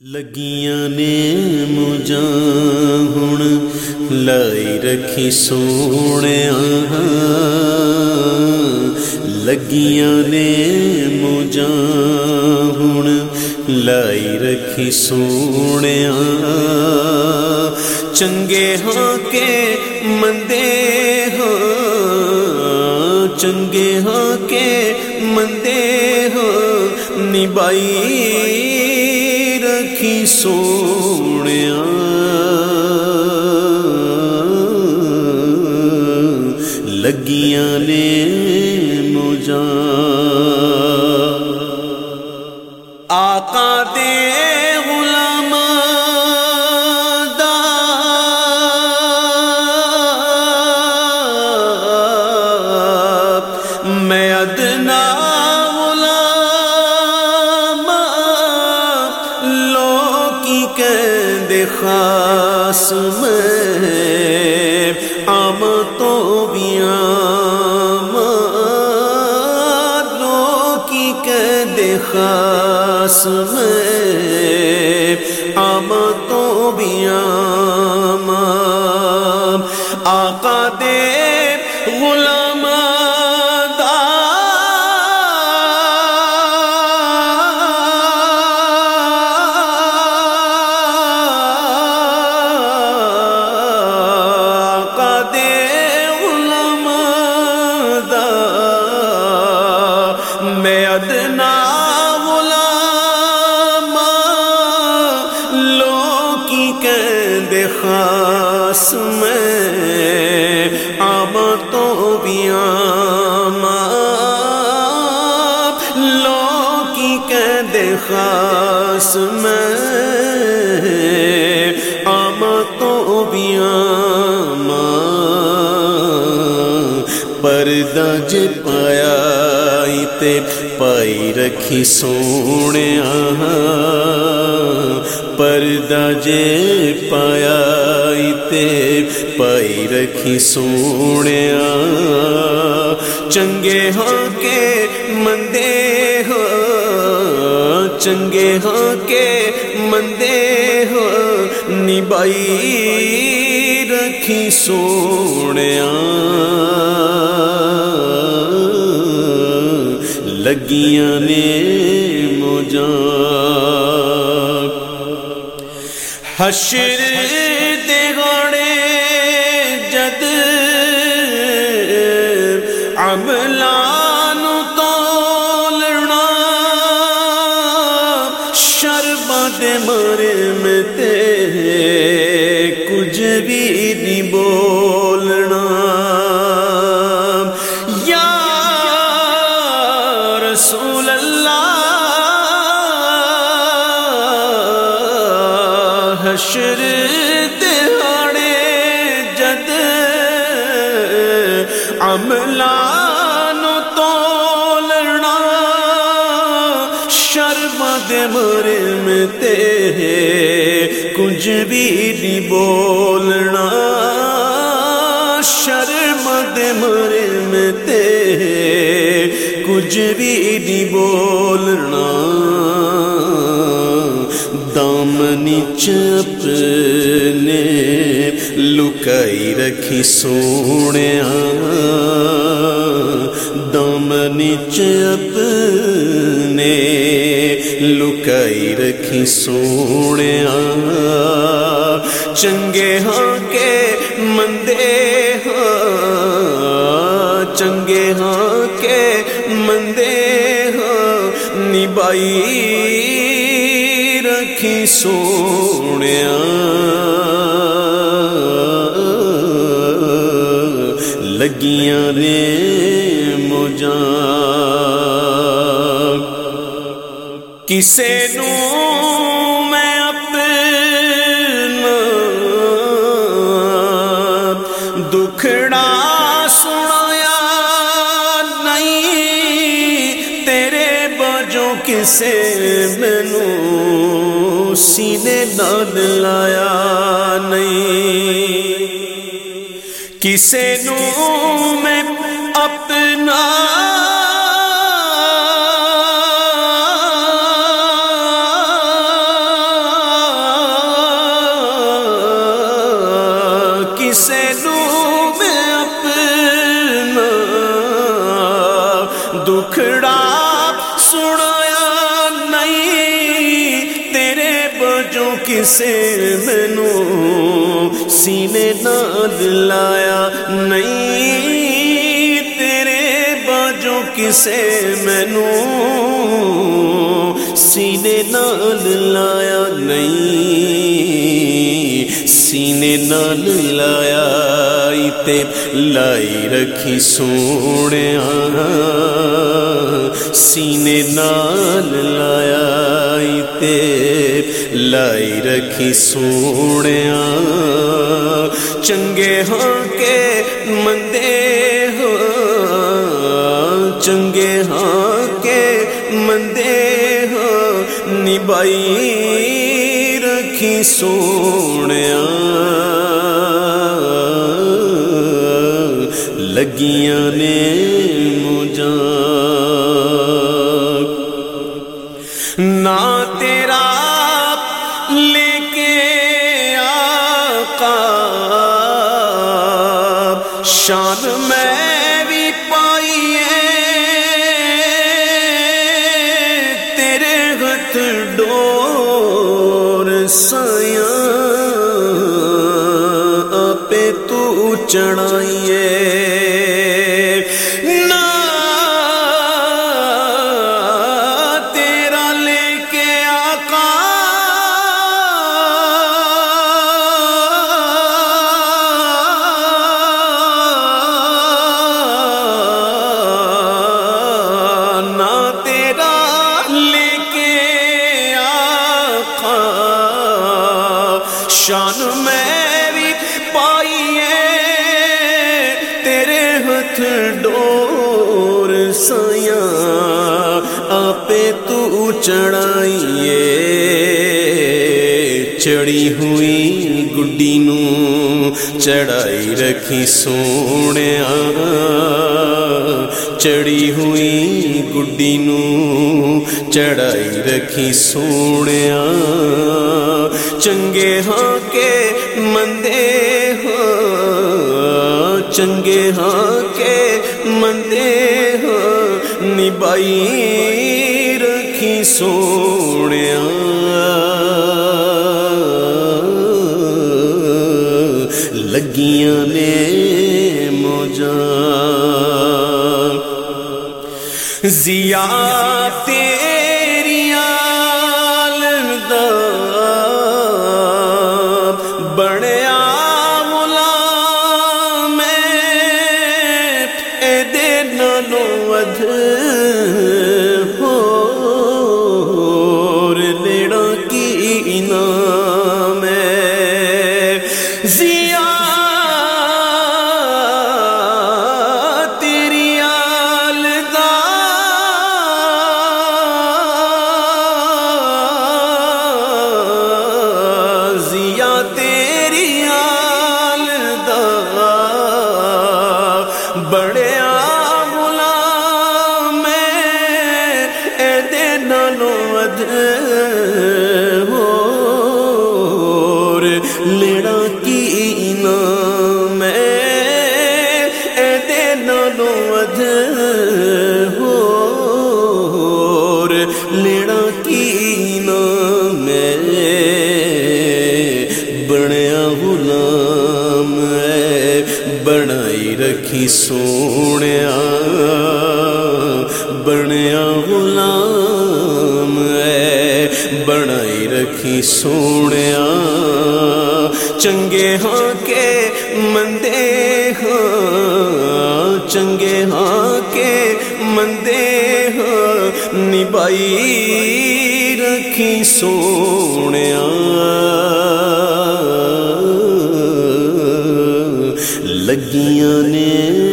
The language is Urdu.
لگیاں نے مجھا ہوں لائی رکھی سونے لگیاں نے مجھا ہوں لائی رکھی سونے چنگے ہاں کے مندے ہاں چنگے ہاں کے مندے ہاں نبائی رکھی سونے لگیاں نے مجھا آقا دے غلام دا میں ادنا رسم آم تو بھی آم لوکی کہ میں آم تو بھی آقا خاص میں آم تو بھی آم پردہ ج پایا تے پائی رکھی سونے پردہ جے پایا تے پائی رکھی سونے چنگے ہاں کے مندے ہو چنگے ہاں کے مندے ہاں نبائی رکھی سونے لگیاں نے موجاں حشر بھی نہیں بولنا۔ یا رسول اللہ حشر دہاڑے جد عملان تولنا۔ شرمد مرم تے کچھ بھی نہیں بولنا۔ شرمد مرم تے کچھ بھی نہیں بولنا۔ دامنی چپنے۔ لکائی رکھی سونے۔ دامنی چپنے۔ لکائی رکھی سونے چنگے ہاں کے مندے ہاں۔ چنگے ہاں کے مندے ہاں۔ نبائی رکھی سونے لگیاں نے مجھا کسے نو میں اپنا دکھڑا سنایا، نہیں تیرے بجوں کسے مینو سینے نال لایا نہیں کسے نو میں اپنا جو کسے مینو سینے نال لایا، نہیں تیرے باجو کسے مینو سینے نال لایا، نہیں سینے نال لایا تے لائی رکھی سونے سینے نال لایا تے لائی رکھی سونے چنگے ہاں کے مندے ہاں۔ چنگے ہاں کے مندے ہاں۔ نبائی رکھی سونے لگیاں نے مجھا ڈور سیا آپ تو چڑھائی شان میری پائیے تیرے ہاتھ ڈور سیا آپ تو چڑھائیے چڑی ہوئی گڈی نو چڑھائی رکھی سونے چڑی ہوئی گڈی نو چڑھائی رکھی سونے چنگے ہاں کے مندے ہاں چنگے ہاں کے مندے ہاں نبائی رکھی سونے لگیاں نے موجا زیا تیریاں لگا بڑیا غلام میں دے نانو ودھ ہو کی انعام ہے۔ رکھی سونے بنیا غلام ہے بنائی رکھی سونے چنگے ہاں کے مندے ہاں چنگے ہاں کے مندے ہاں نبائی رکھی سونے لگیاں نے